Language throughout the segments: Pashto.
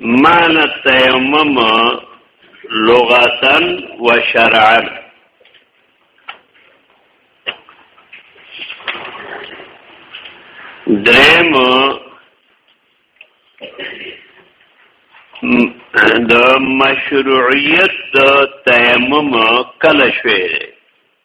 معنی تیمم لغتا و شرعا درم د مشروعیت د تیمم کله شوی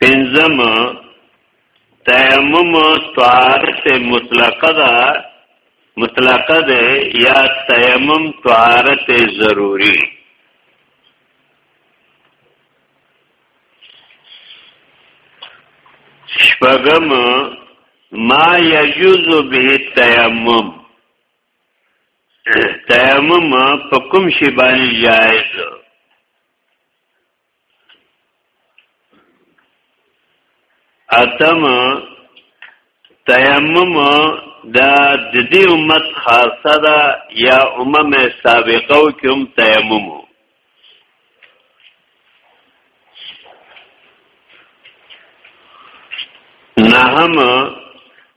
پنځم تیمم طهارت مطلقه ده مطلقه ده یا تیمم طهارت ضروری شپغم ما یجوز به تیمم تیمم په کوم شی باندې جائز اتم تیمم دا د دې امت خاصه ده یا امم سابقه کې هم تیمم نهم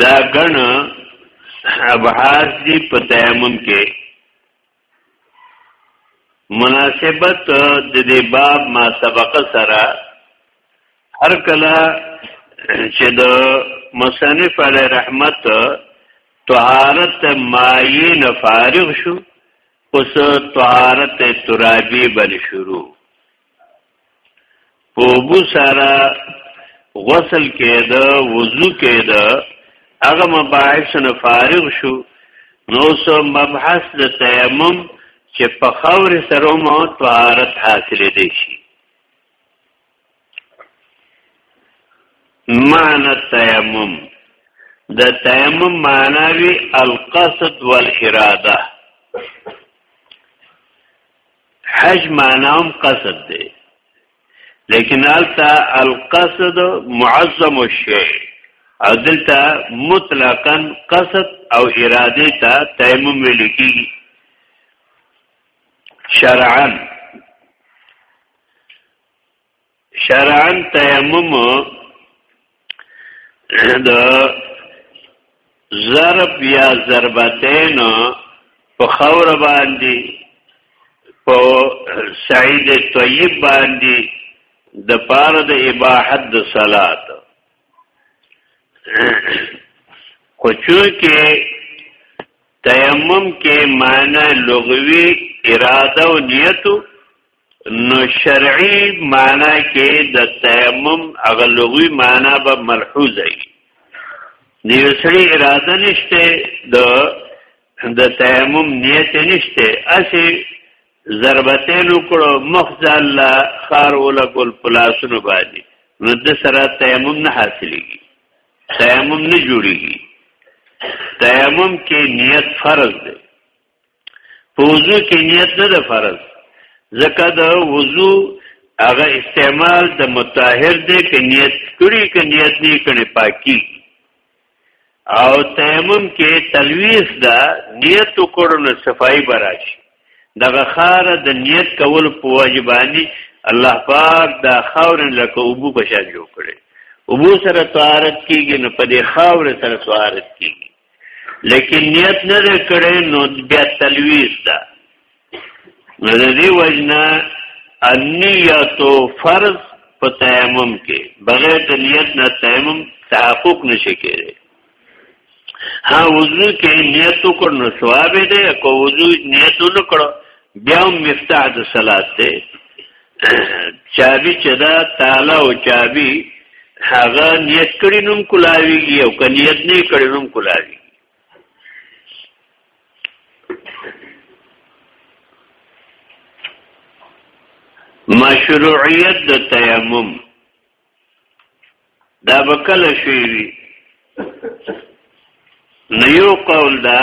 دا ګڼ ابحاث دی په تیمم کې مناسبت د دې باب ما سبق سره هر کله چې د مصنف علی رحمت طهارت مایین فارغ شو اوس طهارت ترابی بل شروع په وبو سره غسل کېده وضو کېده هغه مباحث نه فارغ شو نو سو مبحث د تیمم چې په خور سره مو طهارت حاصل دي شي معنی تیمم د تیمم معنی وی القصد والاراده حج معنام قصد دی لیکن التا القصد معظم الشیء او دلتا مطلقا قصد او اراده تا تیمم ویل کیږي شرعا شرعن تیمم د ضرب یا ضربتین په خور باندې په سعید طیب باندې د پار د اباحت د صلات خو چونکه تیمم کې معنی لغوي اراده او نیتو نو شرعي معنا کې د تیمم هغه لغوي معنا به ملحوظ وي د یو سړي اراده نشته د د تیمم نیت نشته اسی ضربتین وکړو مخز الله خار ولکل پلاسونو باندې نو د سره تیمم نه حاصلېږي تیمم نه جوړیږي تیمم کې نیت فرض دی په وضو کې نیت نه ده فرض ځکه د وضو هغه استعمال د متطهر دی که نیت کړي که نیت نه کړي پاکي او تیمم کې تلويث ده نیت وکړو نو صفائی براشي دغه خار د نیت کول په واجبانی الله پاک دا خاور لکه ابو بشان جوړ کړي ابو سره طهارت کیږي نو په دې خاور سره طهارت کیږي لیکن نیت نه دی کړی نو بیا تلویز ده نو د دې وجنا النیت فرض په تیمم کې بغیر د نیت نه تیمم تحقق نشي کېږي ها وضو کې نیت وکړ نو ثواب دی کو وضو نیت نه کړو بیا مفتاح د صلات دی چابي چې دا تاله او چابي هغه نیت کړي نوم کولاویږي او که نیت نه کړي نوم کولاویږي مشروعیت د تیمم دا به کله شوي وي نو یو قول دا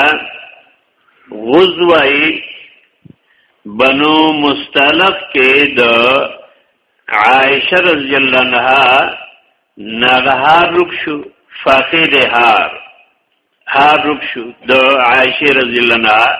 غزوه بنو مستلق کې د عائشه رضی الله عنها نغهار رک شو فاقد هار هار رک شو د عائشه رضی الله عنها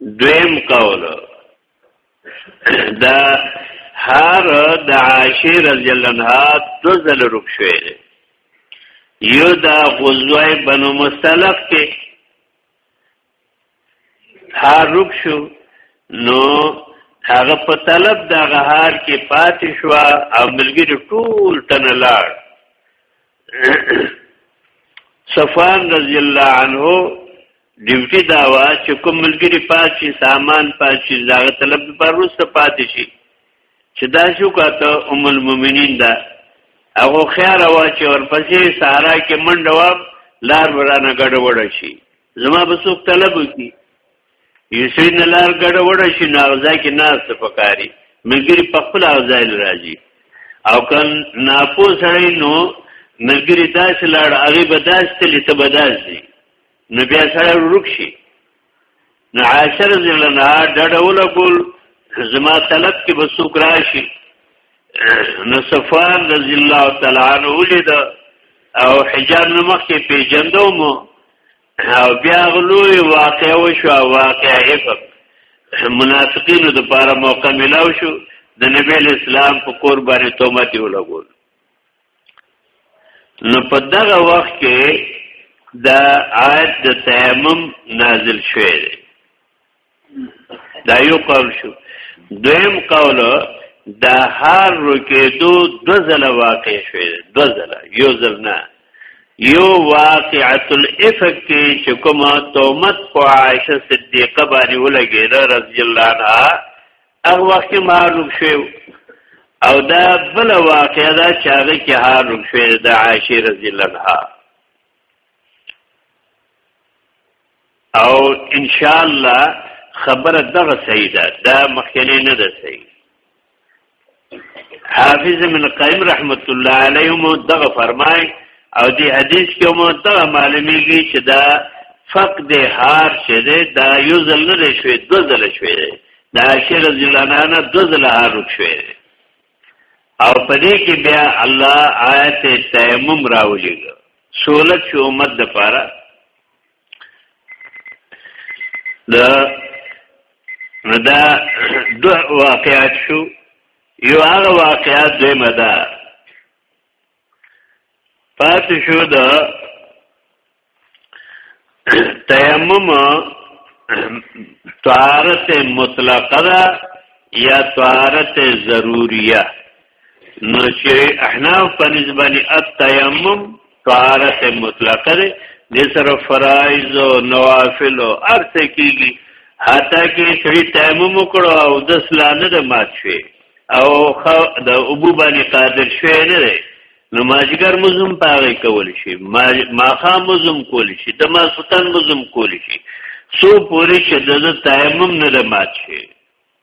دویم قول دا هر د عائشه رضی الله عنها دو ځل رک شوې یو دا غزوه بنو مستلق کې هار روک شو نو هغه په طلب د غهار کې پاتې شو او ملګری ټول تن لاړ صفان رضی الله عنه ډیوټي دا وا چې کوم ملګری پاتې سامان پاتې زاغه طلب پر وروسته پاتې شي چې دا شو کاته ام المؤمنین دا هغه خیر وا چې ورپسې سارا کې منډه وا لار ورانه ګډوډ شي زما به څوک طلب وکړي یوسین لار ګډه وډه شي نه اوځه کې ناس ته پکاري مګری په خپل اوځه راځي او کن ناپو سره نو مګری داس لاړ هغه به داس تلې ته به داس دي نو بیا سره ورک شي نو عاشر زلنا ډډه ولګول زما طلب کې به څوک راشي نو صفوان رضی الله تعالی عنہ ولید او حجاب نو مخکې پیجندو مو او بیا غلوی واقع وشو واقع افق منافقینو د پاره موقع ملاو شو د نبی اسلام په کور باندې تومت یو لګول نو په دغه وخت کې د آیت د تیمم نازل شوه دا یو قول شو دویم قول د هر رکیدو دو ځله واقع شوی دو ځله یو ځل نه یو واقعت الافق کې چې کومه تومت په عائشه صدیقه باندې ولګېده رضی الله عنها هغه وخت معلوم شو او دا بل واقعه دا چې هغه کې حالوم شوی د عائشه رضی الله عنها او ان شاء الله خبره دغه صحیح ده دا مخکنی نه ده صحیح حافظ من قیم رحمت الله علیه مو دغه فرمای او دی حدیث کې مو دغه معلومیږي چې دا فق د هار شه ده دا یو ځل نه شوي دو ځل شوي دا شیر ځلانانه دو ځل هار شوي او پدې کې بیا الله آیت تیمم راولېږي سولت شو امت د پاره دا دا دو واقعات شو یو هغه واقعات دی مدا پاتې شو دا تیمم طهارت مطلقه ده یا طهارت ضروریه نو چې احناف په نسبت التیمم طهارت مطلقه ده د سره فرایض او نوافل او ارث کیږي حتی کې سړي تیمم وکړو او د سلانه د مات شوي او د ابو باندې قادر شوي نه دی نو ماجګر مزم پاره کول شي ماخا مزم کول شي د ما سلطان مزم کول شي سو پوری چې د تیمم نه د مات شي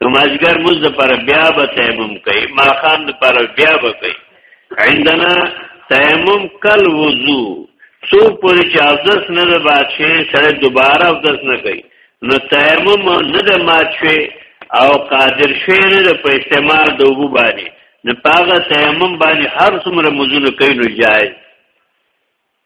نو ماجګر موز د پر بیا به تیمم کوي ما خام د پر بیا به کوي عندنا تیمم کل وضو سو پوری چې افدس نه د بادشي سره دوباره افدس نه کوي نو تیمم نه د ماتشي او قادر شي نه د په استعمال د وبو باندې نو پاغه تیمم باندې هر څومره مزونه کوي نو جایز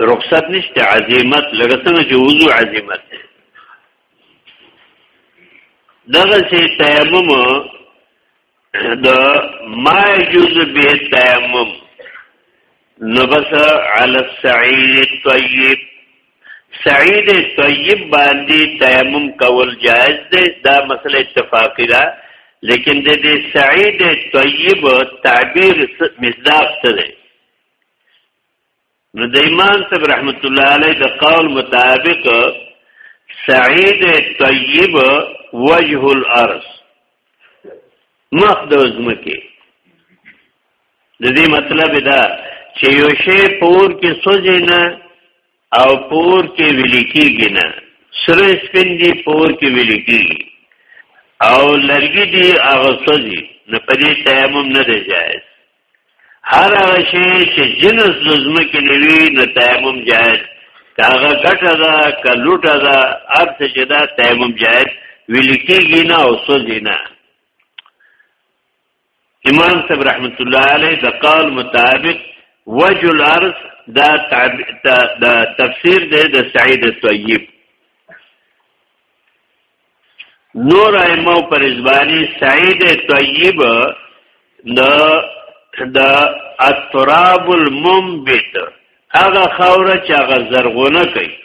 رخصت نشته عظیمت لکه څنګه چې وضو عظیمت دغه سي تیمم د ما یجوز به تیمم نبس علی السعید طیب سعید طیب باندې تیمم کول جائز ده دا مسله اتفاقی ده لیکن د دې سعید طیب تعبیر مصداق څه دی نو د امام صاحب رحمت الله علیه د قول مطابق سعید طیب وجه الارض مخ د ځمکه د دې مطلب دا چې یو شی پور کې سوځي نه او پور کې ویلي کېږي نه سره سپین دي پور کې ویلي کېږي او لرګي دي هغه سوځي نه پدې تیمم نه دی جایز هر هغه شی چې جنس د ځمکې نه وي نو تیمم جایز که هغه ګټه ده که لوټه ده هر څه چې ده تیمم جایز ویل کېږي نه او سوځي نه امام صاحب رحمت الله علیه د قول مطابق وجه الارض دا تفسیر دی د سعید طیب نور ائمه پر ازبانی سعید طیب د د التراب المنبت هغه خوره چې هغه زرغونه کوي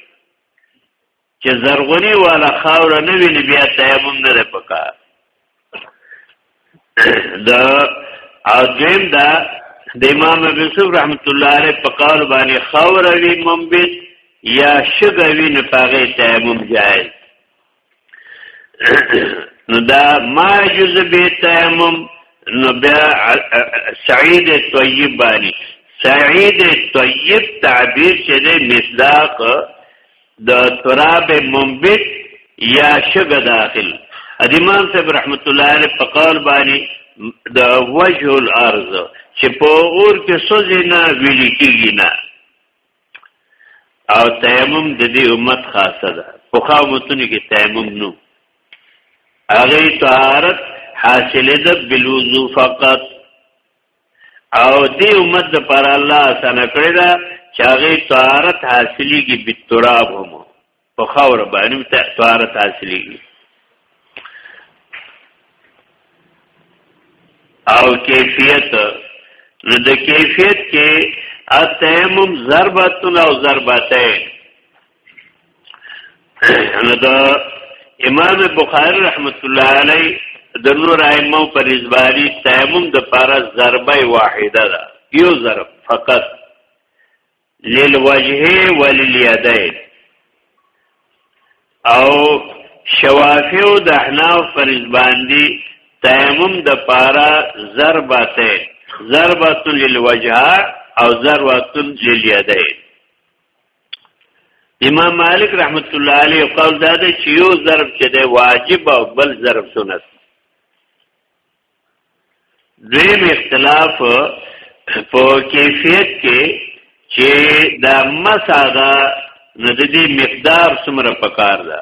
چې زرغونی والا خوره نه ویني بیا تیمم نه پکار دا اذن دا د امام ابو یوسف رحمت الله علیه په قول باندې خور وی منبت یا شګه وی نه پاغه تیمم جائز نو دا ما جز به تیمم نو بیا سعید طیب باندې سعید طیب تعبیر چې د مصداق د تراب منبت یا شګه داخل ادیمان صاحب رحمت الله علیه په قول باندې د وجه الارض چې په اور کې سوځي نه ویل کېږي نه او تیمم د دې امت خاصه ده په خامتونو کې تیمم نو هغه طهارت حاصله ده بالوضو فقط او دی امت د پر الله اسانه کړی دا چې هغه طهارت حاصلېږي به تراب هم په خاور باندې طهارت حاصلېږي او کیفیت نو د کیفیت کې اتیمم ضربتن او ضربتین نو دا امام بخاری رحمت الله علی د نور ائمه پر ازباری تیمم د پارا ضربه واحده ده یو ضرب فقط للوجه وللیدین او شوافی او د احناف پر ازباندی تیمم د پارا ضربه ته ضربه للوجه او ضربه للیدین امام مالک رحمت الله علیه قول دا دی چې یو ضرب چې دی واجب او بل ضرب سنت دویم اختلاف په کیفیت کې چې دا مساغه نو د دې مقدار څومره پکار ده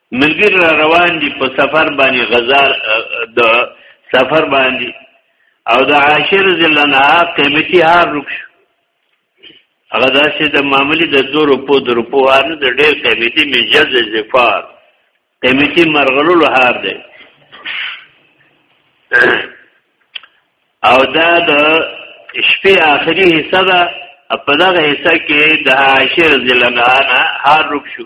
ملګری را روان دي په سفر باندې غزار د سفر باندې او د عاشر ذلنا قیمتي هار رک شو هغه داسې د معاملې د دو روپو د روپو هار نه د ډېر قیمتي مجز زفار قیمتي مرغلولو هار دی او دا د شپې آخري حصہ ده په دغه حصہ کې د عاشر ذلنا هار رک شو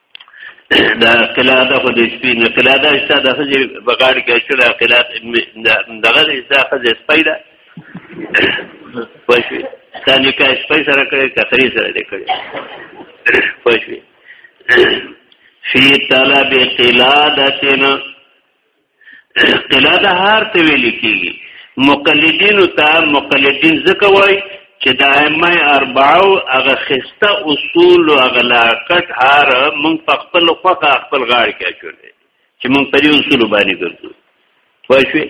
دا قلاده خو د شپې نه قلاده شته د خځې په غاړ کې چې دا قلاده دغه دې دا خځې سپی ده پښې تا نکاح سپی سره کړې که خري سره دې کړې پښې فی طلب قلادتنا قلعه د هار ته ویل کیږي مقلدین ته مقلدین ځکه وای چې د ائمه اربعو هغه خسته اصول او هغه لاقت هار مونږ په خپل خوخه خپل غاړه کې چولې چې مونږ په دې اصول باندې ګرځو واښوي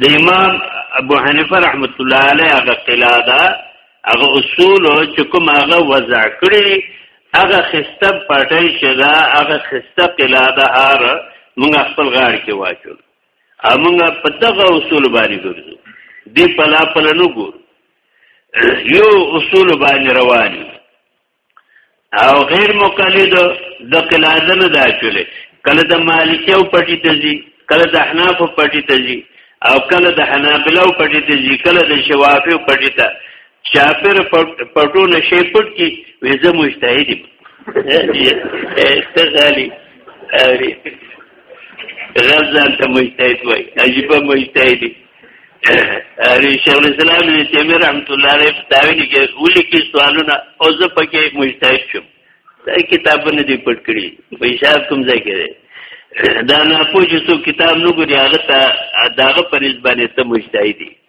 د امام ابو حنیفه رحمت الله علیه هغه قلعه دا هغه اصول چې کوم هغه وضع کړی هغه خسته پټی چې دا هغه خسته قلا د هار موږ خپل غار کې واچول موږ په دغه اصول باندې ګرځو دی پلا پلا نو ګور یو اصول باندې رواني او غیر مقلد د قلا د نه دا چولې کله د مالکیو پټی ته ځي کله د احناف پټی ته ځي او کله د حنابلو پټی ته ځي کله د شوافیو پټی ته شاپر پټو نشي پټ کی ویزه مجتهد ته غالي اوري غزان ته مجتهد وای عجیب مجتهد اری شیخ الاسلام ابن تیمیه رحمت الله علیه فتاوی لیکي ولي کې سوالونه او زه پکې مجتهد شم دا کتابونه دی پټ کړی په حساب کوم ځای کې دا نه پوهې څو کتاب نو ګوري هغه ته داغه پرېز باندې ته مجتهدي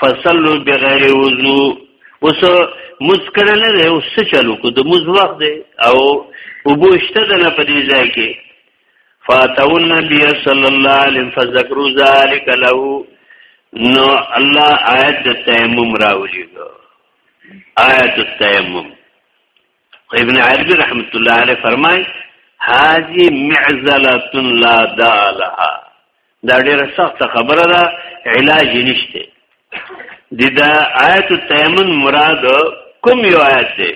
فصلوا بغیر وضو اوس مسکره نه دی اوس څه چلو کو د مز وخت دی او وبوشته د نه په دې ځای کې فاتو النبي صلی الله علیه فذكروا ذلك له نو الله آیت د تیمم راولي آیت التیمم ابن عربی رحمت الله علیه فرمای هذه معزله لا داء لها دا ډیره سخت خبره ده علاج نشته د دا آیت تیمن مراد کوم یو آیت دی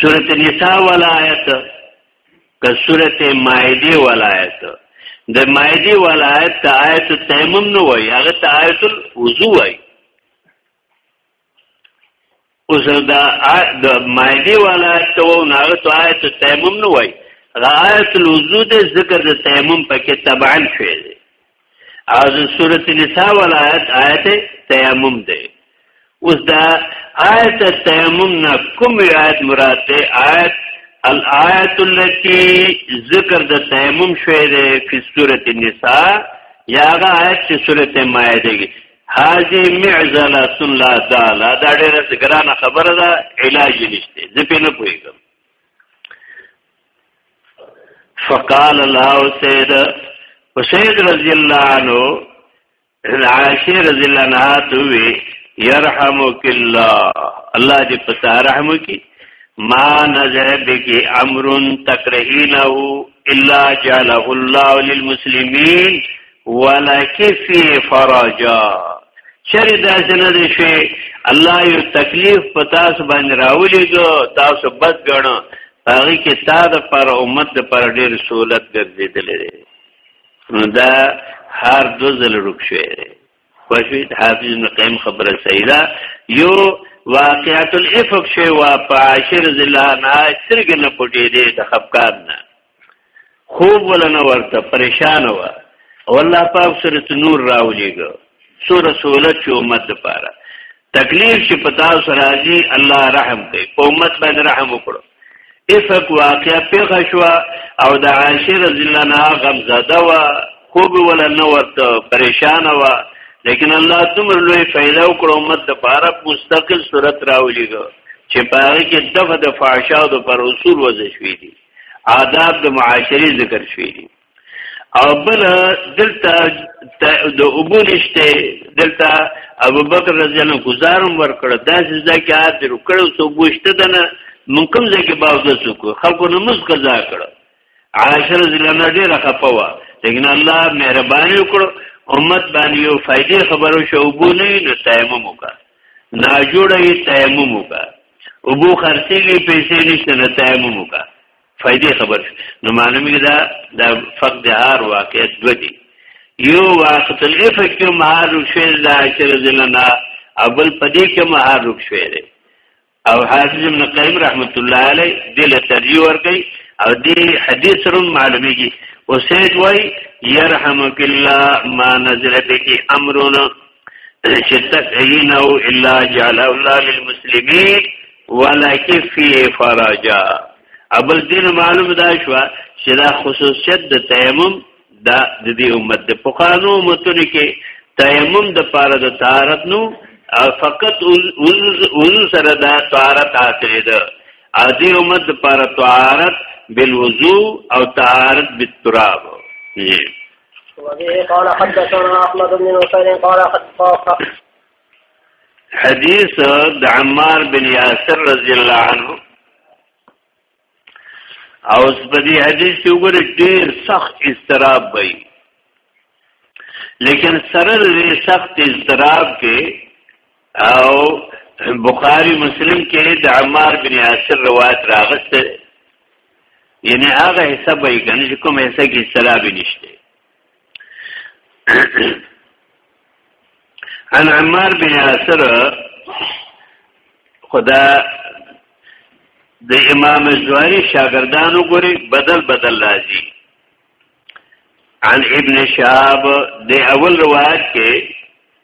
سورته نساء ولا آیت که سورته مائده ولا آیت د مائده ولا آیت ته آیت تیمم نه وای هغه ته آیت الوضو وای اوس دا د مایلی والا ته و نه ته آیت تیمم نه وای غایت الوضو د ذکر د تیمم پکې تبعا شوی دی از سورۃ النساء والا آیت آیت تیمم دی اوس دا آیت تیمم نه کوم آیت مراد دی آیت الآیت التي ذکر د تیمم شوی دی په سورۃ النساء یا هغه آیت چې سورۃ مائده کې هذه معزله لا دال دا ډیره ګرانه خبره ده علاج نشته زه په نه پوهیږم فقال الله سيد وسيد رضي الله عنه عائشه رضی الله عنها توي يرحمك الله الله دې پتا رحم کی ما نظر بك امر تکرهينه الا جعله الله للمسلمين ولکفی فرجا چری دا جنه دی شي الله یو تکلیف په تاسو باندې راولېګو تاسو بد غنو هغه کې تا د پر امت د پر ډېر سہولت ګرځېدل لري نو دا هر دو ځل رک شوی خوشوی حافظ ابن قیم خبره سیدا یو واقعات الافق شی وا په عاشر ذلانه ترګنه پټې دې د خفقان نه خوب ولنه ورته پریشان و او الله پاک سره نور راولېګو سوره سولت چې امت لپاره تکلیف چې پتا سره راځي الله رحم کوي په امت باندې رحم وکړو افق واقع پیغه شو او د عائشه رضی الله عنها غم زده و خوب ولا نه ورته پریشان و لیکن الله تمر لوی فائدہ وکړو امت د پاره مستقل صورت راولېګو چې پاره کې دغه د فحشا او د پر اصول وځي شوې دي آداب د معاشري ذکر شوی دي او بل دلته د ابو نشته دلته ابو بکر رضی الله گزارم ورکړ دا ځکه چې حاضر کړو سو بوشته دنه مونږ کوم ځای کې باز وسو کو خلکو نه مز قضا کړ عاشر رضی الله عنه ډیر خپوا لیکن الله مهرباني وکړو امت باندې یو فائدې خبرو شو بو نه نو تیمم وکړ نا جوړه تیمم وکړه ابو خرڅېږي پیسې نشته نه تیمم وکړه فائدې خبر نو معلومه ده دا فقط د هر واقعیت دو دي یو وخت الف کې مهار شوی دا چې ځلنا ابل پدې کې مهار شوی دی او حافظ ابن قیم رحمت الله علی دل ترجیح ورکړي او دې حدیث سره معلومیږي او سید وای يرحمک الله ما نزل بك امرنا شتک اینا او الا جعل الله للمسلمین ولک فی فرجا ابل دین معلوم دا شو چې دا خصوصیت د تیمم دا د دې امت د پخوانو متونو کې تیمم د پاره د طهارت نو فقط وضو سره دا طهارت حاصل ده ا دې امت د پاره طهارت بالوضو او طهارت بالتراب وبه قال حدثنا احمد بن حسين قال حدثنا حدیث د عمار بن یاسر رضی الله عنه او په دې حدیث کې وګوره ډېر سخت استراب وي لیکن سره دې سخت استراب کې او بخاری مسلم کې د عمار بن یاسر روایت راغسته یعنی هغه حساب یې کنه کوم حساب کې استراب نشته ان عمار بن یاسر خدا د امام زواری شاگردانو ګوري بدل بدل راځي عن ابن شهاب د اول روایت کې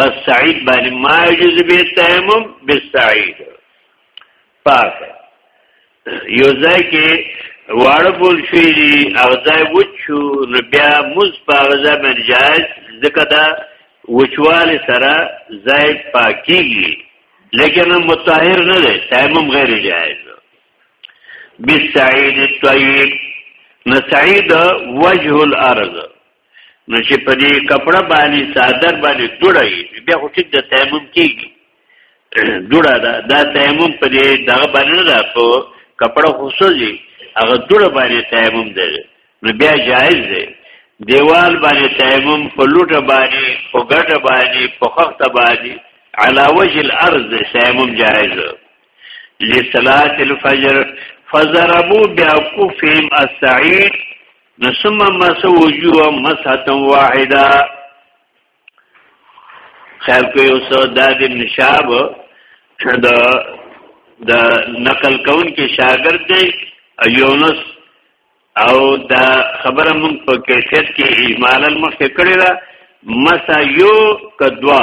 بس سعید باندې ما یجز به تیمم بالسعید پاک یو ځای کې واړه بول شي او ځای وچو نو بیا موز په غزا باندې جائز ځکه دا وچواله سره ځای پاکيږي لیکن متطهر نه دی تیمم غیر جائز بالسعید الطیب نسعید وجه الارض نو چې په دې کپړه باندې صادر باندې دوړه یې بیا خو ټیک د تیمم کېږي دوړه ده دا تیمم په دې دغه باندې نه ده په کپړه خو سوځي هغه دوړه باندې تیمم دی نو بیا جایز دی دیوال باندې تیمم په لوټه باندې په ګټه باندې په خخته باندې علا وجه الارض تیمم جایز لصلاه الفجر فضربوا بعكفهم السعيد نو ثم مسو وجوه مسحه واحده خیر کو یو سو داد ابن شاب دا د نقل کون کې شاګرد دی یونس او دا خبره مونږ په کیفیت کې اجمالا مخکې کړی دا مسا یو کدوا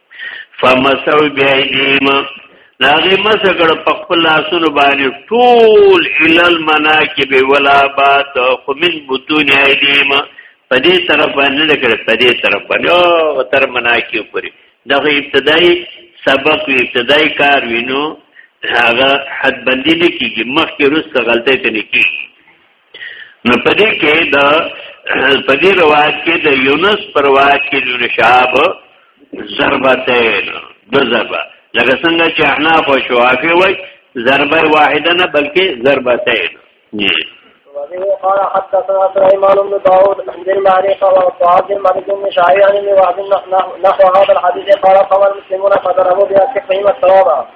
فمسو بیدیم ناغی مسکر پا خپل لاسونو بانی طول الال مناکب والابات خو من بطون ایدیم پا دی طرف بانی نکر پا دی طرف بانی او تر مناکب پوری دا خو ابتدائی سبق و ابتدائی کار وینو هغه حد بندی نکیږي مخکې روس غلطۍ ته نکیږي نو په دې کې د په دې روایت کې د یونس پر روایت کې د شهاب ضربتین د ضربه لکه څنګه چې احناف او شوافی وای ضربه واحده نه بلکې ضربتین قال حدثنا سليمان بن داود عن المعريق وعبد الملك بن شعيب عن ابن وهب نحو هذا الحديث قال قال المسلمون فضربوا بأسفهم الصواب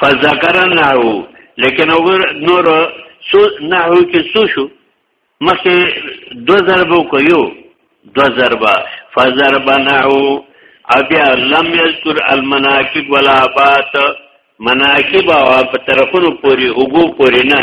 فذكرناه لیکن نور سو نحو کې سو شو مخکې دو ضربو کو یو دو ضربه فضربناه ابیا لم یذکر المناکب ولا بات مناکب او په طرفونو پوری اوګو پوری نه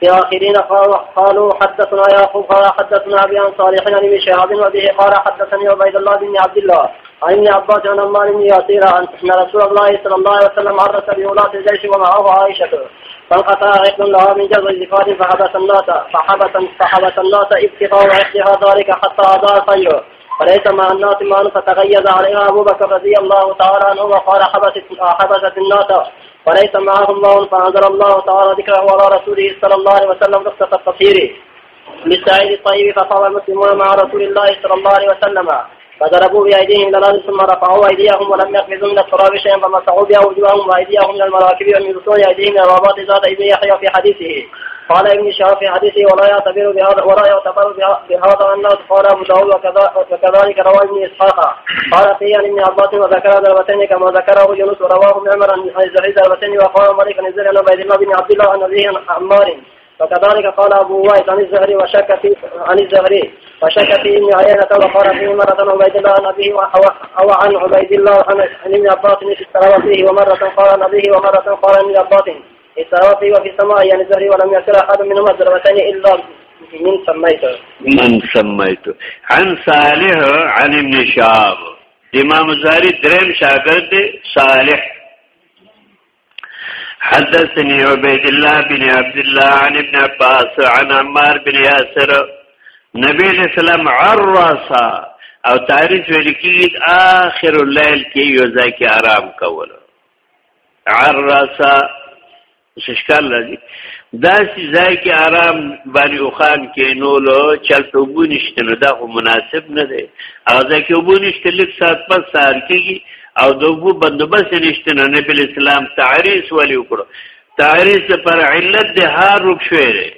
في آخرين قالوا حدثنا يا أخو قال حدثنا أبي عن صالح عن ابن شهاب وبه قال حدثني عبيد الله بن عبد الله عن ابن عباس عن عمار بن ياسير أن رسول الله صلى الله عليه وسلم عرس بولاة الجيش ومعه عائشة فانقطع عقل لها من جذع الزفاف فحبس الناس فحبس فحبس الناس ابتغاء عقلها ذلك حتى أضاع خيره وليس مع الناس ما فتغيظ عليها أبو بكر رضي الله تعالى عنه وقال حبست حبست الناس وليس معه الله فأنزل الله تعالى ذكره على رسوله صلى الله عليه وسلم رخصة التطهير للسعيد الطيب فصار المسلمون مع رسول الله صلى الله عليه وسلم فضربوا بأيديهم إلى ثم رفعوا أيديهم ولم يقبضوا من التراب شيئا فمسحوا بها وجوههم وأيديهم من المراكب ومن بطون أيديهم إلى ذات ابن يحيى في حديثه قال ابن شهاب في حديثه ولا يعتبر بهذا ولا يعتبر بهذا الناس قال ابو داود وكذلك روى ابن اسحاق قال في عن ابن عباس وذكر ضربتين كما ذكره يونس ورواه معمر عن الزهري ضربتين وقال مالك عن الزهري عن عبيد الله بن عبد الله عن ابيه عمار وكذلك قال ابو وائل عن الزهري وشك في عن الزهري وشك في ابن عيينة وقال فيه مرة عبيد الله عن أبيه أو عن عبيد الله عن ابن عباس في فيه ومرة قال عن أبيه ومرة قال عن ابن عباس استوى في وفي السماء يعني زهري ولم يأكل أحد منهما ذرتين إلا من سميت من سميت عن صالح عن ابن شهاب امام زهري درم شاګرد صالح حدثني عبيد الله بن عبد الله عن ابن عباس عن عمار بن ياسر نبی اسلام عرسا او تعریف ویل کیږي اخر الليل کې یو ځای کې آرام کول عرسا ششکار لري دا چې ځای کې آرام باندې اوخان کې نو له چلته وبو نشته نو دا خو مناسب نه دی او ځکه وبو نشته لږ سات پس سار کېږي او د وبو بندوبست نشته نو نبی اسلام تعریس ولې وکړو تعریس پر علت د هار روک شوی دی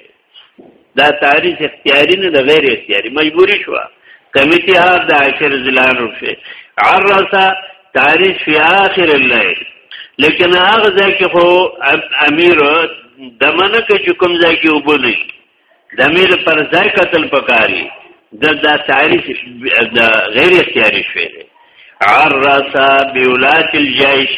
دا تعریض اختیاری نه د غیر اختیاری مجبوری شو کمیټه ها د عاشر زلان وشه عرسا تعریض فی آخر الليل لیکن هغه ځای کې خو امیر دمنه کې چې کوم ځای کې وبلی د امیر پر ځای قتل پکاري د دا تعریف د غیر اختیاري شوی دی عرسا بیولات الجیش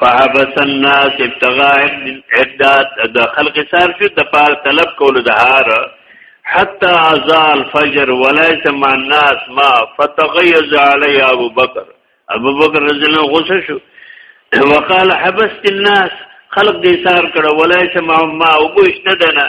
فحبس الناس ابتغاء عداد د خلق صرف د پار طلب کول د هار حتى ازال فجر وليس مع الناس ما فتغيظ علي ابو بکر ابو بکر رضی الله غصه شو وقال حبست الناس خلق دې سار کړه وليس مع ما او بوشته دنا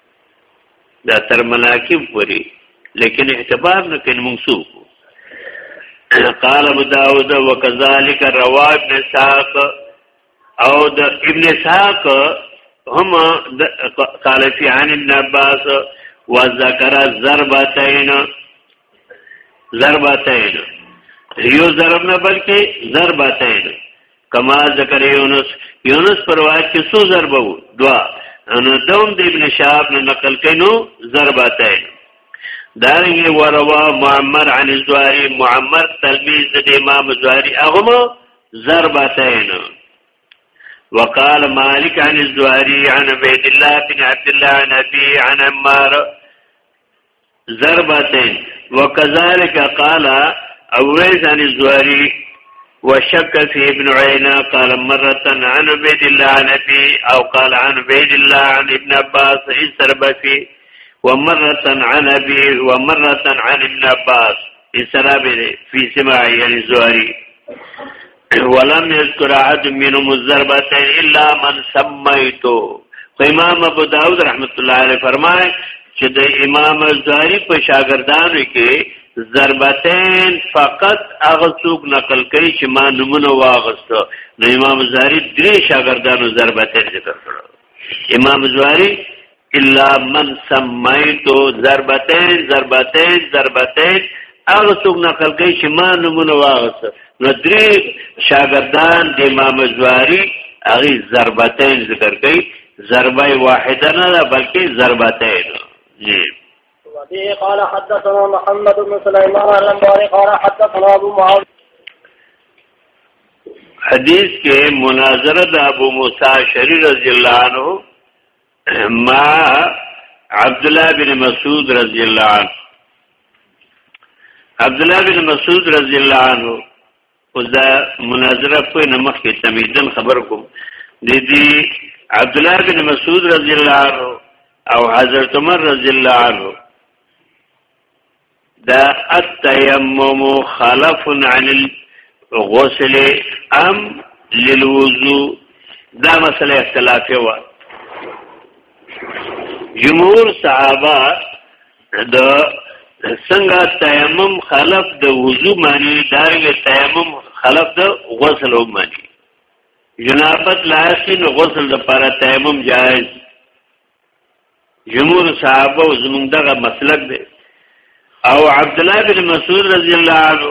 دا تر مناکب پوری لیکن اعتبار نه کین منسوب قال ابو داود وكذلك روى ابن اسحاق او د ابن اسحاق هم قال في عن ابن عباس وذكر ضربتين ضربتين یو ضرب نه بلکې ضربتين کما ذکر یونس یونس پر روایت کې څو ضربه وو دوا نو دوم د ابن شهاب نه نقل کینو ضربته دارنګ وروا معمر عن الزهري معمر تلميذ د امام الزهري هغه ضربته نو وقال مالك عن الزهري عن عبيد الله بن عبد الله عن ابي عن عمار ضربتین وكذلك قال اويس عن زواری وشك في ابن عينا قال مرة عن عبيد الله عن أبي أو قال عن عبيد الله عن ابن عباس إن سرب فيه ومره عن ابي ومره عن ابن عباس بسرابه في سماع الزهري ولم يذكر احد منهم الضربه الا من سميته خو امام ابو داود رحمت الله علیه فرمای چې د امام زاری په شاګردانو کې ضربتین فقط هغه څوک نقل کوي چې ما نمونه واغسته نو امام زاری درې شاګردانو ضربتین ذکر کړو امام زاری الا من سمیتو ضربتین ضربتین ضربتین هغه څوک نقل کوي چې ما نمونه واغسته نو درې شاګردان د امام زواری هغه ضربتین ذکر کوي ضربه واحده نه ده بلکې ضربتین جی وبه قال حدثنا محمد بن سليمان الانباري قال حدثنا ابو معاويه حدیث کې مناظره د ابو موسی شری رضی الله عنه ما عبد الله بن مسعود رضی الله عنه عبد الله بن مسعود رضی الله عنه اوس دا مناظره په نمخ کې تمیدن خبر کوم د دې عبد الله بن مسعود رضی الله عنه او حضرت عمر رضی الله عنه دا التیمم خلف عن الغسل ام للوضوء دا مسله اختلافي و جمهور صحابه د څنګه تیمم خلف د وضو معنی دارنګ تیمم خلف د غسل هم معنی جنابت لاسین غسل د پر تیمم جائز جمهور صحابه او زمونږ دغه مسلک دی او عبد الله بن مسعود رضی الله عنه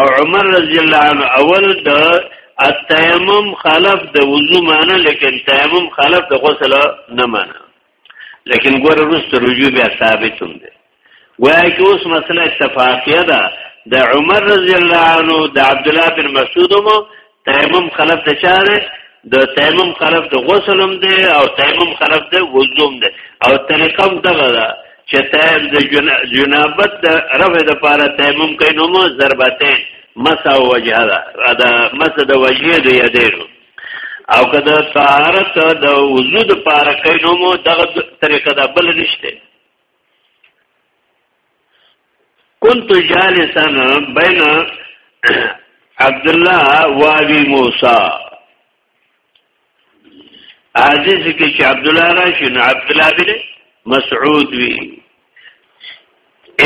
او عمر رضی الله عنه اول د التیمم خلف د وضو معنی لیکن تیمم خلف د غسل نه معنی لیکن ګور رست رجوع بیا ثابت هم دی وایي چې اوس مسله اتفاقیه ده د عمر رضی الله عنه د عبد الله بن مسعود مو تیمم خلف د چاره د تیمم خلف د غسلم دی او تیمم خلف د وضوم دی او طریقم دغه ده چې تیم د جنابت د رفع د پاره تیمم کوي نو مو ضربتين مسا وجه ده دا مسا د وجه دی یادینو او که د طهارت د وضو د پاره کوي نو مو دغه طریقه ده بل نشته كنت جالسا بين عبد الله وابي موسى عزیز کې چې عبد الله راشي نو عبد الله بن مسعود وی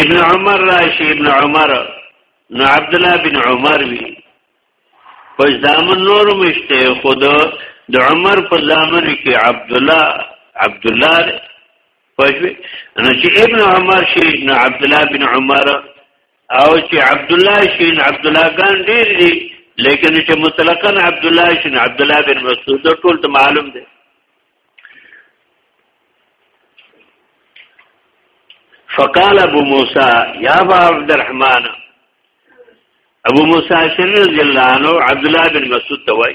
ابن عمر راشي ابن عمر نو عبد الله بن عمر وی پس دامن نور مشته خود د عمر په ځامن کې عبد الله عبد الله پښوی نو چې ابن عمر شي نو عبد الله بن عمر او چې عبد الله شي نو عبد الله ګان ډیر دي لیکن چې مطلقاً عبد الله شي نو عبد الله بن مسعود ټول ته معلوم دي فقال ابو موسى يا ابا عبد الرحمن ابو موسى رضي الله عنه عبد الله بن مسعود توي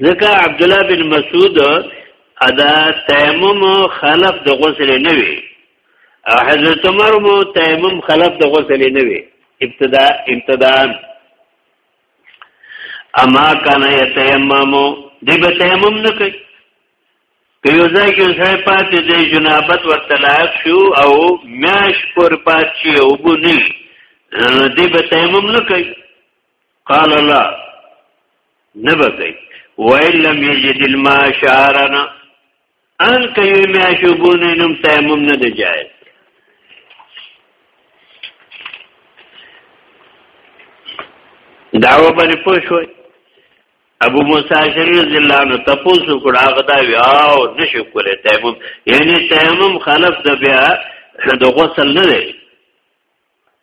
ځکه عبد الله بن مسعود ادا تیمم خلف د غسل نه وی او حضرت عمر مو تیمم خلف د غسل نه وی ابتدا ابتدا اما کان یتیمم دی به تیمم نه کوي که یو ځای کې ځای پاتې دی جنابت ورته لایق شو او میاش پر پات شي او بو نه دی به تیمم نه کوي قال لا نبکی وَإِن لَّمْ يَجِدِ الْمَاءَ شَهْرًا ان کوي میاشو بونه نوم تیمم نه دی جایز داو باندې پوښوي ابو موسی شری رضی الله عنه تاسو کړه هغه دا وی او نشو کولای تیمم یعنی تیمم خلف د بیا د غسل نه دی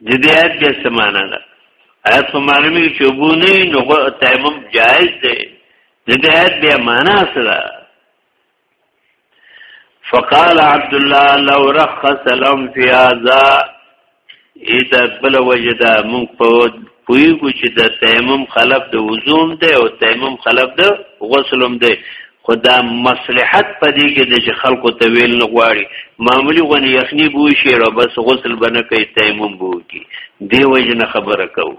د دې آیت بیا څه معنا ده آیت په معنی کې چې وبو نه نو تیمم جایز دی د دې آیت بیا معنا څه ده فقال عبد الله لو رخص لهم في هذا ایدا بل وجه دا مونږ په پویګو چې د تیمم خلف د وضوم دی او تیمم خلف د غسلم دی خدا مصلحت پدې کې د چې خلکو ته ویل نه غواړي معمولی غونې یخنی بوشي او بس غسل بنه کوي تیمم بوږي دی وجه نه خبره کوو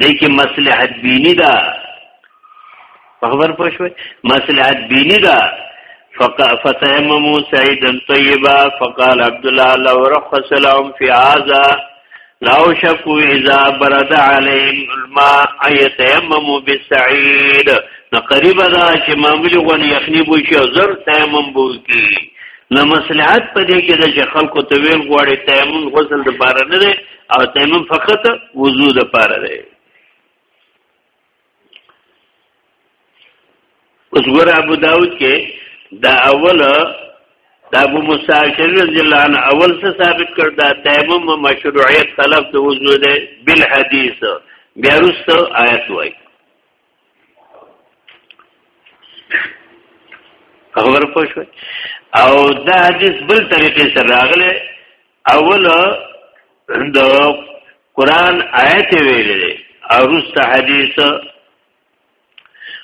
دې کې مصلحت بینی ده خبر پوه شوي مصلحت بینی ده فتیممو سعیدا طیبا فقال عبد الله لو رخص لهم فی هذا لو شکو اذا برد علیهم الماء ایتیممو بالسعید نو قریب دا چې معمولی غونی یخنی بو شي زر تیمم بو کی نو مصلحت په دې کې د خلکو ته ویل غواړي تیمم غسل د بار نه او تیمم فقط وضو د پاره دی اوس ګور ابو داود کې دا اول دا ابو مساکر رضی الله عنه اول څه ثابت کړ دا تیمم مشروعیت طلب د وضو دی بل حدیث بیا رسو آیت وایي خبر پوه شو او دا حدیث بل طریقې سره راغلی اول د قران آیت ویلې او رست حدیث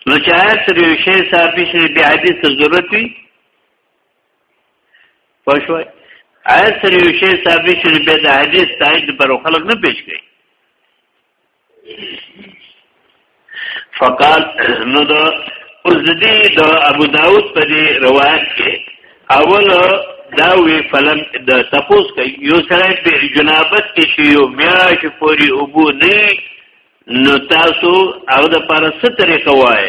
نو چې آیت سره یو شی ثابت شي بیا حدیث ته ضرورت وي پوه شو آیت سره یو شی ثابت شي بیا د حدیث تایید پر خلک نه پیش کوي فقال نو د اوس د دې د ابو داود په دې روایت کې اول دا وی فلم د تپوس کوي یو سره په جنابت کې شی یو میاش پوری ابو نه نو تاسو او د پر سترې کوای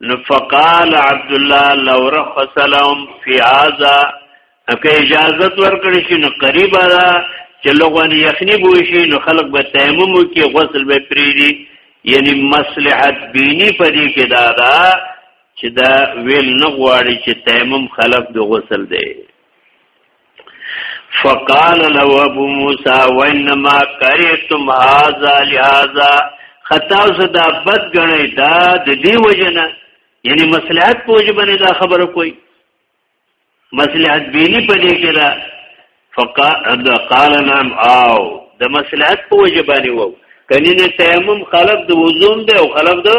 نو فقال عبد الله لو رخص لهم في هذا که اجازه ورکړي شي نو قریب را چې لغون یخنی بو شي نو خلق به تیمم کې غسل به پریدي یعنی مصلحت بینی پدې کې دا دا چې دا ویل نه غواړي چې تیمم خلق د غسل دی فقال له ابو موسی وانما قرئتم هذا لهذا خطا صدا بد غنی دا د دې وجنه یعنی مصلحت په وجه باندې دا خبره کوي مصلحت بینی په دې کې دا فقال نعم او د مصلحت په وجه باندې وو کني نه تیمم خلق د وضو دی او خلق د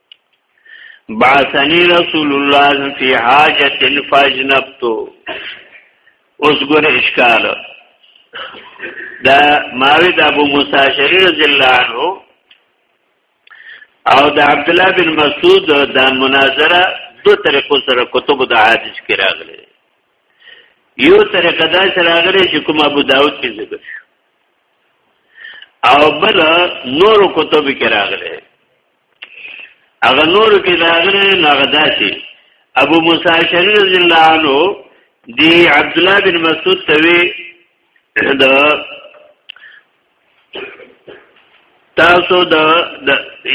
بعثنی رسول الله فی حاجت فاجنبتو اوس ګور اشکال دا ماوی د ابو موسی شری رضی الله عنه او د عبد الله بن مسعود د مناظره دو طریقو سره کتب د حدیث کې راغلي یو طریقه دا سره راغلي چې کوم ابو داود کې ذکر او بل نور کتب کې راغلي هغه نور کې دا غره نغداسي ابو موسی شری رضی الله عنه دی عبد الله بن مسعود ته وی دا تاسو دا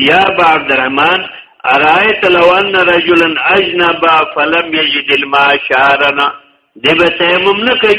یا عبد الرحمن ارایت لو ان رجلا اجنبا فلم یجد الماء شارنا دی به تیمم نه کوي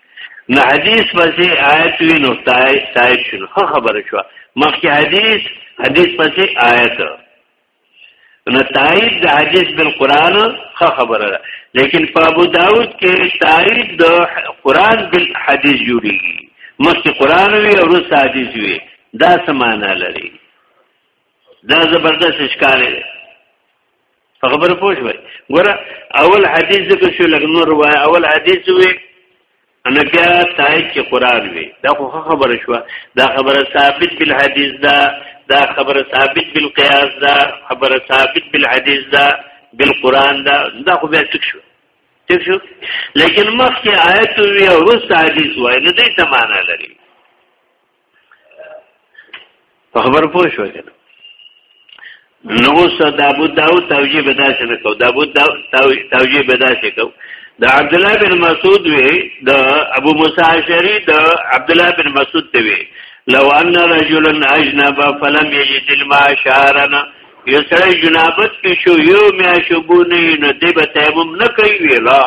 نه حدیث پسې آیت وی نو تایید شنو خو خبره شو مخکې حدیث حدیث پسې آیت نو تایید د حدیث بالقران خو خبره ده لیکن په ابو داود کې تایید د قران بالحدیث جوړیږي مخکې قران وی او وروسته حدیث وی دا سمانه لري دا زبردست اشکال دی خبر پوه شوي ګوره اول حدیث ذکر شو لکه نور وای اول حدیث وي ان بیا تایید چې قران وي دا خو خبره شو دا خبره ثابت بل حدیث دا دا خبره ثابت بل قیاس دا خبره ثابت بل حدیث دا بل قران دا دا خو بیا څه شو څه شو لیکن مخکې آیت وی او رس حدیث وای نو دې ته معنا لري په خبر پوه شو کنه نو اوس د ابو داود توجیه به داسې نه کو د ابو داود توجیه به داسې کو د عبد الله بن مسعود وی د ابو موسی اشعری د عبد الله بن مسعود ته وی لو ان رجلا اجنب فلم یجد الماء شارنا یو سره جنابت کې شو یو میا شوبونه نه دی به تیمم نه کوي ویلا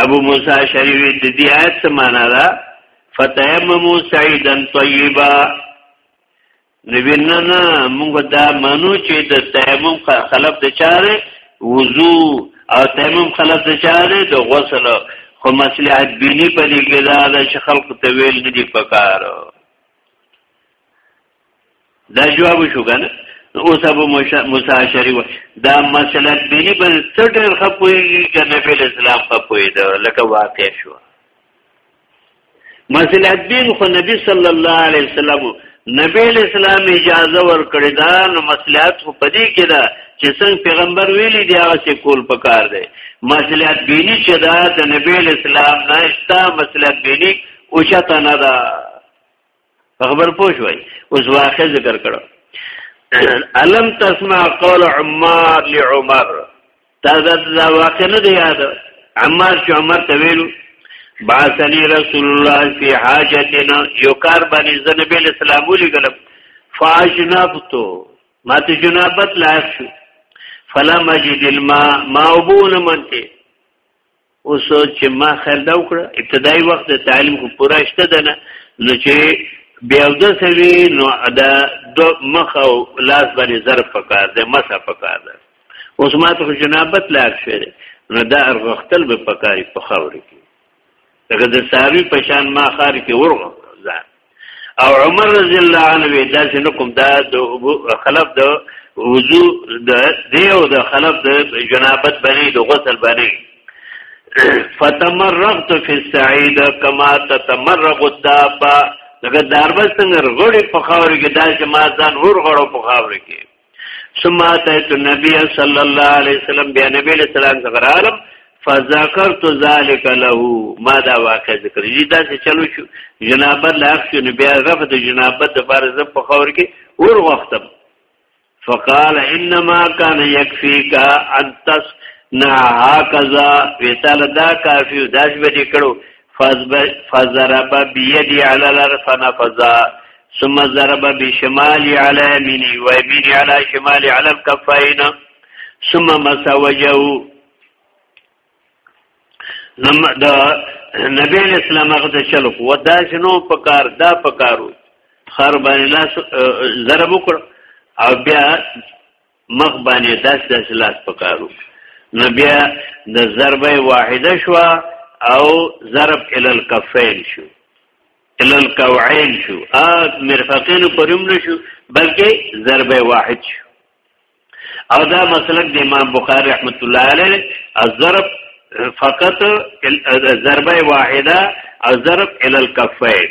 ابو موسی شریف د دې آیت څه معنا ده فتیممو سعیدن طیبا نبینا نه موږ دا منو چې د تیمم خلاف د چاره وضو او تیمم خلاف د چاره د غسل خو مصلحت بینی په دې کې دا چې خلق ته ویل نه دی پکاره دا جواب شو کنه اوس ابو مساشری و دا مسله بلی بل څټر خپوي کنه په اسلام خپوي دا لکه واقع شو مسله دین خو نبی صلی الله علیه وسلم نبی اسلام اجازه ورکړی دا نو مصلحت خو پدې کې ده چې څنګه پیغمبر ویلي دی هغه څه کول پکار دی مصلحت بینی چې دا د نبی اسلام نه استا مصلحت بینی او چاته نه ده خبر پوه شوي اوس واقع ذکر کړو الم تسمع قول عمار لعمر تا دا واقع نه دی یاد عمار چې عمر ته ویلو باسلی رسول الله فی حاجتنا یو کار باندې زنبی اسلام ولګل فاجنبتو ما ته جنابت لایق شو فلا مجد الماء ما وبون منته اوس چې ما خیر دا وکړه ابتدایي وخت د تعلیم خو پوره شته ده نه نو چې بیا د سوي نو دا دو مخ او لاس باندې ضرب پکار ده مسه پکار ده اوس ما ته جنابت لا شوه نو دا ارغختل به پکاري په خاوري کې دغه د ساوي پشان ما خار کې ورغم او عمر رضی الله عنه دا چې نو کوم دا د خلف د وضو د دیو د خلف د جنابت باندې د غسل باندې فتمرغت فی السعید کما تتمرغ الدابه دغه داربه څنګه غړي په خاور کې دا چې ما ځان ور غړو په خاور کې ثم اتيت النبي صلى الله عليه وسلم بیا نبی علیہ السلام څخه راغلم فذكرت ذلك له ما دا واقع ذکر دي دا چې چلو شو جنابت لا شو نو بیا غفت جنابت د بار زب په خور کې اور وختم فقال انما كان يكفيك ان تصنع هكذا وتعالى دا کافي داش به کړو فضرب بيدي على الارض فنفذ ثم ضرب بشمالي على يميني ويميني على شمالي على الكفين ثم مسا وجهه نم دا نبی اسلام هغه ته چلو و دا شنو پکار دا پکارو خر باندې لاس ضرب وکړ او بیا مخ باندې داس داس لاس پکارو نو بیا د ضربه واحده شو او ضرب ال الکفین شو ال الکوعین شو ا مرفقین پرم نشو بلکې ضربه واحد شو او دا مسلک د امام بخاری رحمت الله علیه الضرب فقط ضربه واحده او ضرب ال الکفین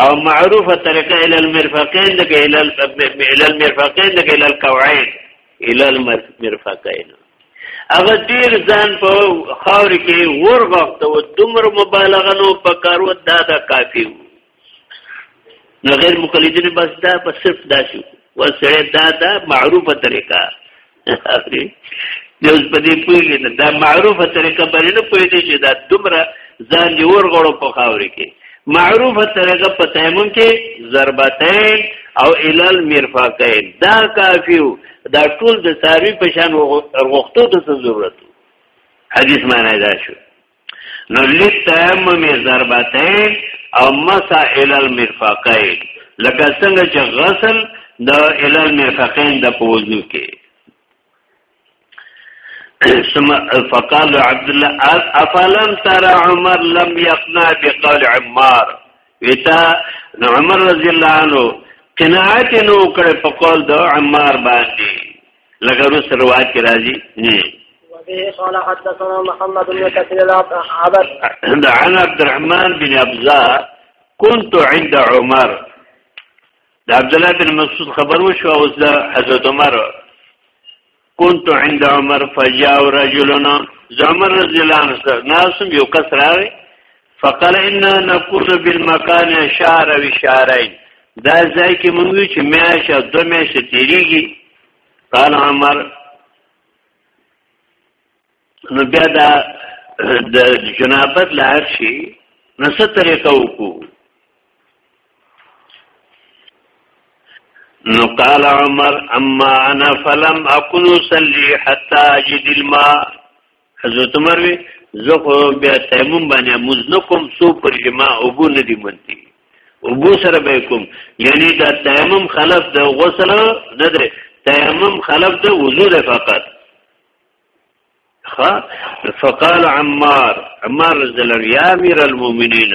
او معروفه طریقه ال المرفقین دغه ال ال المرفقین دغه ال الکوعین ال المرفقین هغه ډیر ځان په خاور کې ور وخت او دومره مبالغه نو په کارو دا دا کافی نو غیر مقلدین بس دا په صرف دا شو وسره دا دا معروفه طریقه دی اوس په دې پوهېږي نه دا معروفه طریقه باندې نه پوهېږي چې دا دومره ځان دې ورغړو په خاورې کې معروفه طریقه په تیمم کې ضربتین او الال مرفقین دا کافی دا ټول د ساروی په شان ورغختو ته ضرورت حدیث معنی دا شو نو لتیمم ضربتین او مسا ال المرفقین لکه څنګه چې غسل د ال المرفقین د پوزو کې ثم فقال عبد الله افلم ترى عمر لم يقنع بقول عمار وتا عمر رضی الله عنه قناعت نو کړ په قول د عمار باندې لکه روس روایت کې راځي نه وبه قال حدثنا محمد بن كثير العبد عن عبد الرحمن بن ابزا كنت عند عمر د عبد الله بن مسعود خبر وشو او د حضرت عمر كنت عند عمر فجاء رجلنا عمر رضی الله عنه ناسم یو کس راغی فقال ان نقول بالمكان شهر و شهرين دا ځای کې مونږ چې میاشه دو میاشه تیریږي قال عمر نو بیا دا د جنابت لار شي نو څه طریقه وکړو نو قال عمر اما انا فلم اكن اصلي حتى اجد الماء حضرت عمر وی زه خو بیا تیمم باندې موز نه کوم سو پر جما او بو نه دی منتی او بو سره به کوم یعنی دا تیمم خلاف د غسل نه درې تیمم خلاف د وضو ده فقط خ فقال عمار عمار رضی الله یا امیر المؤمنین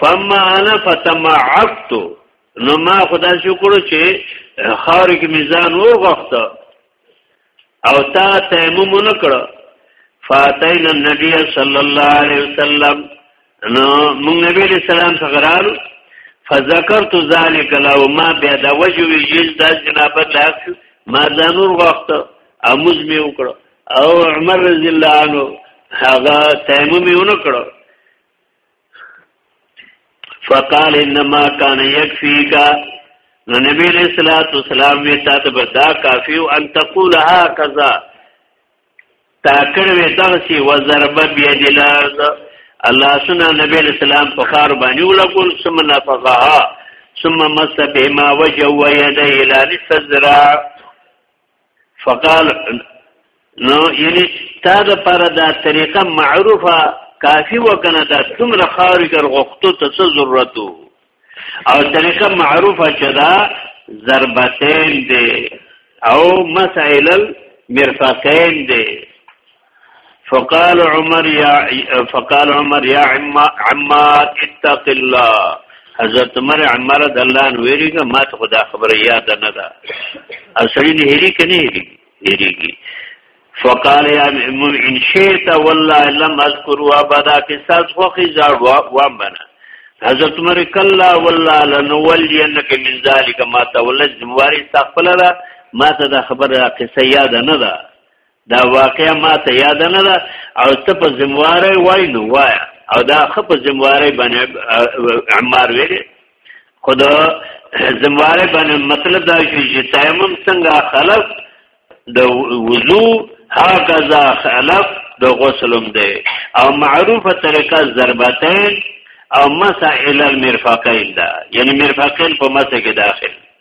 فما انا فتمعت نو ما خدا شکر چې خار کې میزان وغخت او تا تیمم نکړه فاتین النبی صلی الله علیه وسلم نو موږ نبی علیہ السلام څخه راغلو فذكرت ذلك لو ما بیا د وجو یز د جنابت لاغ شو ما ځانور وخت اموز می وکړو او عمر رضی الله عنه هغه تیمم یې ونکړو فقال انما كان يكفيك نو نبی علیہ الصلوۃ والسلام وی تا ته بدا کافی او ان تقول هكذا تا کړوي دغسی و ضرب بيد الارض الله سنا نبی علیہ السلام په خار باندې ولګول ثم نفقها ثم مس بهما وجه ويديه الى الصدرا فقال نو یعنی تا د پر دا طریقه معروفه کافی وکنه دا څومره خاري کر غوښتو ته څه ضرورت او طریقه معروفه چې دا ضربتین دی او مسائل المرفقین دی فقال عمر یا فقال عمر یا عمار اتق الله حضرت عمر عمر د الله ان ویریګه ما ته خدا خبره یاد نه ده اصلي نه هری کني هری هریږي فقال یا ان شئت والله لم اذكر ابدا في ساز خو خي زار و بنا حضرت عمر کلا والله لنولینک من ذلك ما تولج وارث تخفل ما ته دا خبره قصه یاد نه ده دا واقعا ما ته یاد نه ده او ته په زمواره وای نو وای او دا خ په زمواره باندې عمار ویل خدا زمواره باندې مطلب دا چې تیمم څنګه خلف د وضو هاکذا خلف د غسلم دی او معروفه طریقه ضربتین او مسا ال المرفقین دا یعنی مرفقین په مسا کې داخل